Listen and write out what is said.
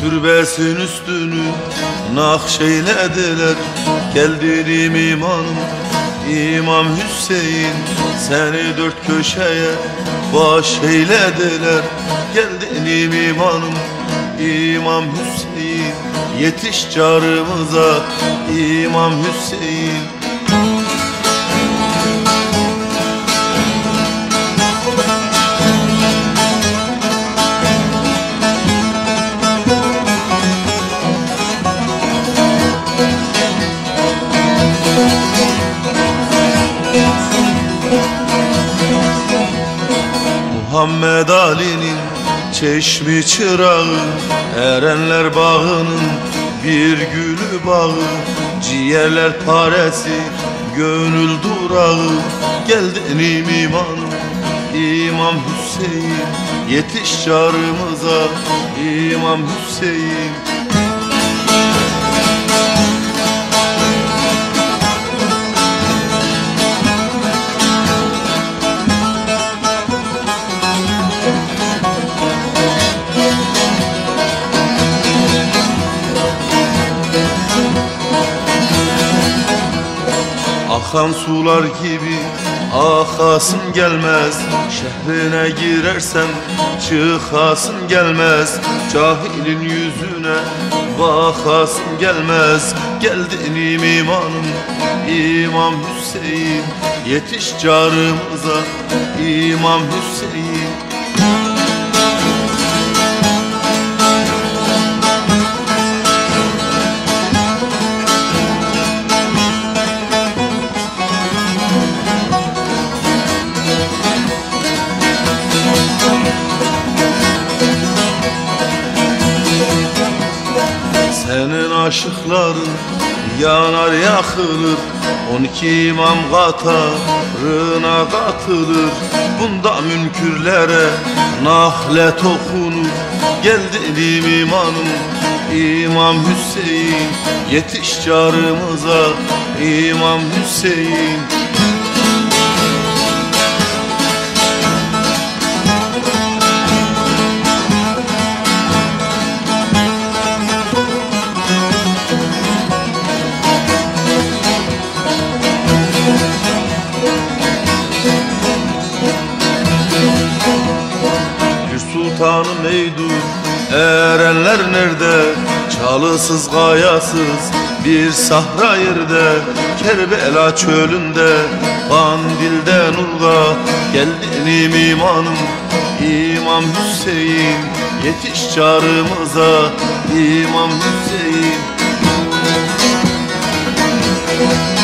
Türbesin üstünü nakşeylediler Geldirim imanım İmam Hüseyin Seni dört köşeye baş eylediler Geldinim imanım İmam Hüseyin Yetiş carımıza İmam Hüseyin Muhammed Ali'nin çeşmi çırağı Erenler bağının bir gülü bağı Ciğerler paresi gönül durağı. Geldin imanım İmam Hüseyin Yetiş çağrımıza. İmam Hüseyin Akan sular gibi akasın gelmez. Şehrine girersen çıkasın gelmez. Cahilin yüzüne bakasın gelmez. Geldin imanım İmam Hüseyin. Yetiş carımıza İmam Hüseyin Senin aşıkların yanar yakılır. On iki imam katarına katılır. Bunda münkürlere nahlet okunur. Geldim imanım İmam Hüseyin. Yetiş carımıza İmam Hüseyin şeytanım ey Erenler nerede? Çalısız gayasız bir sahra yerde. Kerbela çölünde Bandil'de nurda. Geldinim imanım İmam Hüseyin. Yetiş çağrımıza İmam Hüseyin. Müzik